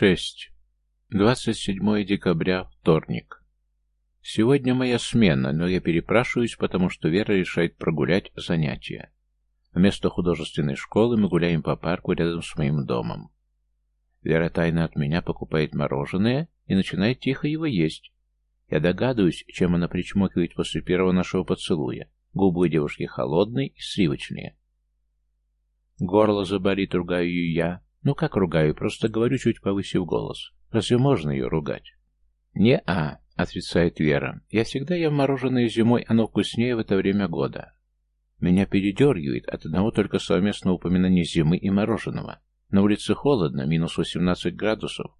6. 27 декабря, вторник. Сегодня моя смена, но я перепрашиваюсь, потому что Вера решает прогулять занятия. Вместо художественной школы мы гуляем по парку рядом с моим домом. Вера тайно от меня покупает мороженое и начинает тихо его есть. Я догадываюсь, чем она причмокивает после первого нашего поцелуя. Губы девушки холодные и сливочные. Горло заболит, ругаю я. Ну как ругаю, просто говорю, чуть повысив голос. Разве можно ее ругать? «Не-а», — отрицает Вера. «Я всегда ем мороженое зимой, оно вкуснее в это время года. Меня передергивает от одного только совместного упоминания зимы и мороженого. На улице холодно, минус 18 градусов.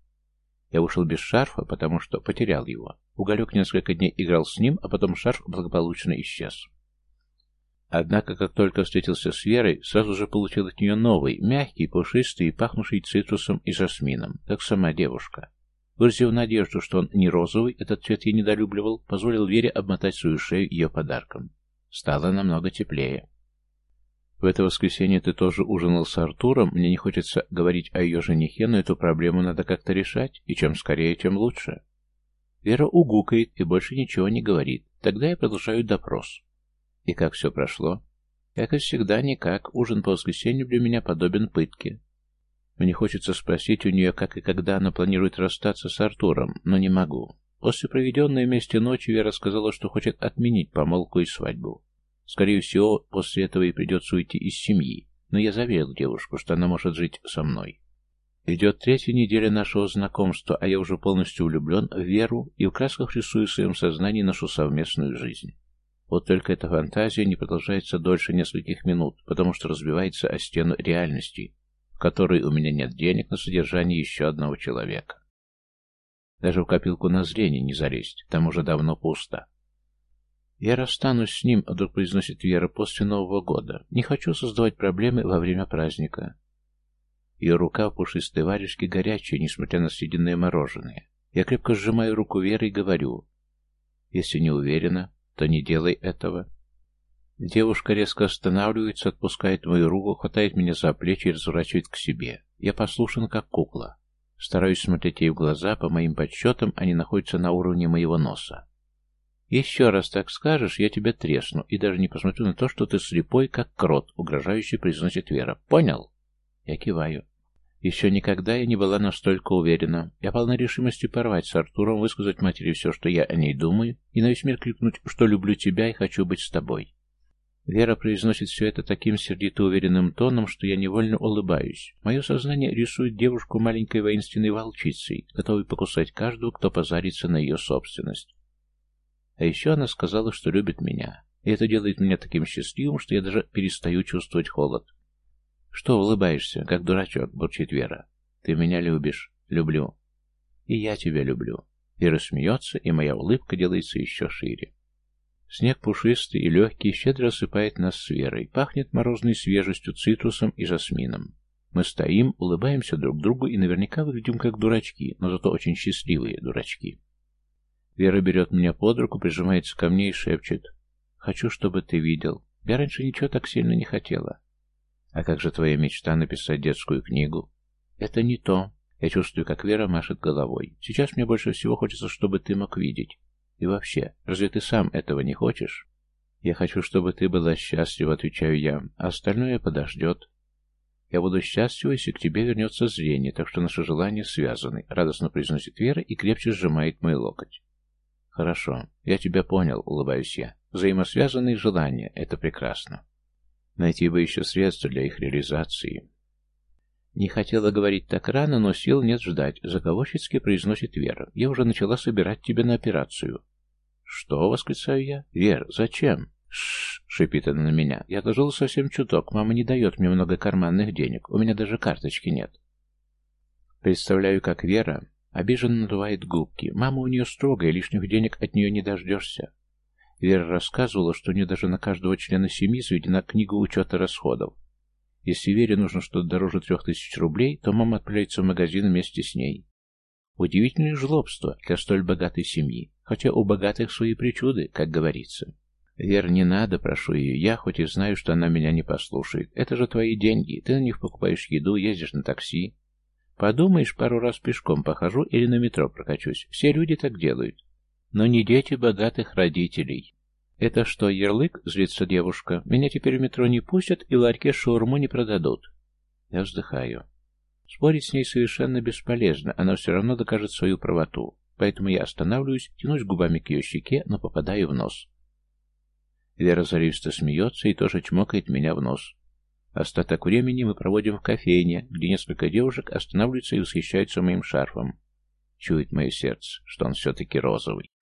Я ушел без шарфа, потому что потерял его. Уголек несколько дней играл с ним, а потом шарф благополучно исчез. Однако, как только встретился с Верой, сразу же получил от нее новый, мягкий, пушистый и пахнущий цитрусом и жасмином, как сама девушка. Выразив надежду, что он не розовый, этот цвет я недолюбливал, позволил Вере обмотать свою шею ее подарком. Стало намного теплее. В это воскресенье ты тоже ужинал с Артуром. Мне не хочется говорить о ее женихе, но эту проблему надо как-то решать, и чем скорее, тем лучше. Вера угукает и больше ничего не говорит. Тогда я продолжаю допрос. И как все прошло? Как и всегда, никак. Ужин по воскресенью для меня подобен пытке. Мне хочется спросить у нее, как и когда она планирует расстаться с Артуром, но не могу. После проведенной вместе ночи Вера сказала, что хочет отменить помолвку и свадьбу. Скорее всего, после этого и придется уйти из семьи, но я заверил девушку, что она может жить со мной. Идет третья неделя нашего знакомства, а я уже полностью влюблен в Веру и в красках рисую в своем сознании нашу совместную жизнь. Вот только эта фантазия не продолжается дольше нескольких минут, потому что разбивается о стену реальности, в которой у меня нет денег на содержание еще одного человека. Даже в копилку на зрение не залезть, там уже давно пусто. «Я расстанусь с ним», — вдруг произносит Вера после Нового года. «Не хочу создавать проблемы во время праздника». Ее рука в пушистой варежке горячая, несмотря на съеденное мороженое. Я крепко сжимаю руку Веры и говорю. «Если не уверена, то не делай этого». Девушка резко останавливается, отпускает мою руку, хватает меня за плечи и разворачивает к себе. Я послушан, как кукла. Стараюсь смотреть ей в глаза, по моим подсчетам, они находятся на уровне моего носа. «Еще раз так скажешь, я тебя тресну, и даже не посмотрю на то, что ты слепой, как крот», — угрожающе произносит Вера. «Понял?» Я киваю. Еще никогда я не была настолько уверена. Я полна решимости порвать с Артуром, высказать матери все, что я о ней думаю, и на весь мир крикнуть, что люблю тебя и хочу быть с тобой. Вера произносит все это таким сердито уверенным тоном, что я невольно улыбаюсь. Мое сознание рисует девушку маленькой воинственной волчицей, готовой покусать каждого, кто позарится на ее собственность. А еще она сказала, что любит меня. И это делает меня таким счастливым, что я даже перестаю чувствовать холод. «Что улыбаешься, как дурачок?» — бурчит Вера. «Ты меня любишь?» «Люблю». «И я тебя люблю». Вера смеется, и моя улыбка делается еще шире. Снег пушистый и легкий щедро осыпает нас с Верой. Пахнет морозной свежестью, цитрусом и жасмином. Мы стоим, улыбаемся друг другу и наверняка выглядим как дурачки, но зато очень счастливые дурачки. Вера берет меня под руку, прижимается ко мне и шепчет. «Хочу, чтобы ты видел. Я раньше ничего так сильно не хотела». «А как же твоя мечта написать детскую книгу?» «Это не то. Я чувствую, как Вера машет головой. Сейчас мне больше всего хочется, чтобы ты мог видеть. И вообще, разве ты сам этого не хочешь?» «Я хочу, чтобы ты была счастлива», — отвечаю я, — «а остальное подождет». «Я буду счастлива, если к тебе вернется зрение, так что наши желания связаны», — радостно произносит Вера и крепче сжимает мой локоть. «Хорошо, я тебя понял», — улыбаюсь я. «Взаимосвязанные желания — это прекрасно. Найти бы еще средства для их реализации». Не хотела говорить так рано, но сил нет ждать. Заговорщицки произносит Вера. Я уже начала собирать тебя на операцию. Что? восклицаю я. Вер, зачем? Шш, шипит она на меня. Я отложила совсем чуток. Мама не дает мне много карманных денег. У меня даже карточки нет. Представляю, как Вера Обиженно надувает губки. Мама у нее строгая, лишних денег от нее не дождешься. Вера рассказывала, что у нее даже на каждого члена семьи заведена книга учета расходов. Если Вере нужно что-то дороже трех тысяч рублей, то мама отправляется в магазин вместе с ней. Удивительное жлобство для столь богатой семьи, хотя у богатых свои причуды, как говорится. Вер, не надо, прошу ее, я хоть и знаю, что она меня не послушает. Это же твои деньги, ты на них покупаешь еду, ездишь на такси. Подумаешь, пару раз пешком похожу или на метро прокачусь. Все люди так делают. Но не дети богатых родителей. «Это что, ярлык?» — злится девушка. «Меня теперь в метро не пустят и в ларьке шаурму не продадут». Я вздыхаю. Спорить с ней совершенно бесполезно, она все равно докажет свою правоту. Поэтому я останавливаюсь, тянусь губами к ее щеке, но попадаю в нос. Вера заливисто смеется и тоже чмокает меня в нос. Остаток времени мы проводим в кофейне, где несколько девушек останавливаются и восхищаются моим шарфом. Чует мое сердце, что он все-таки розовый.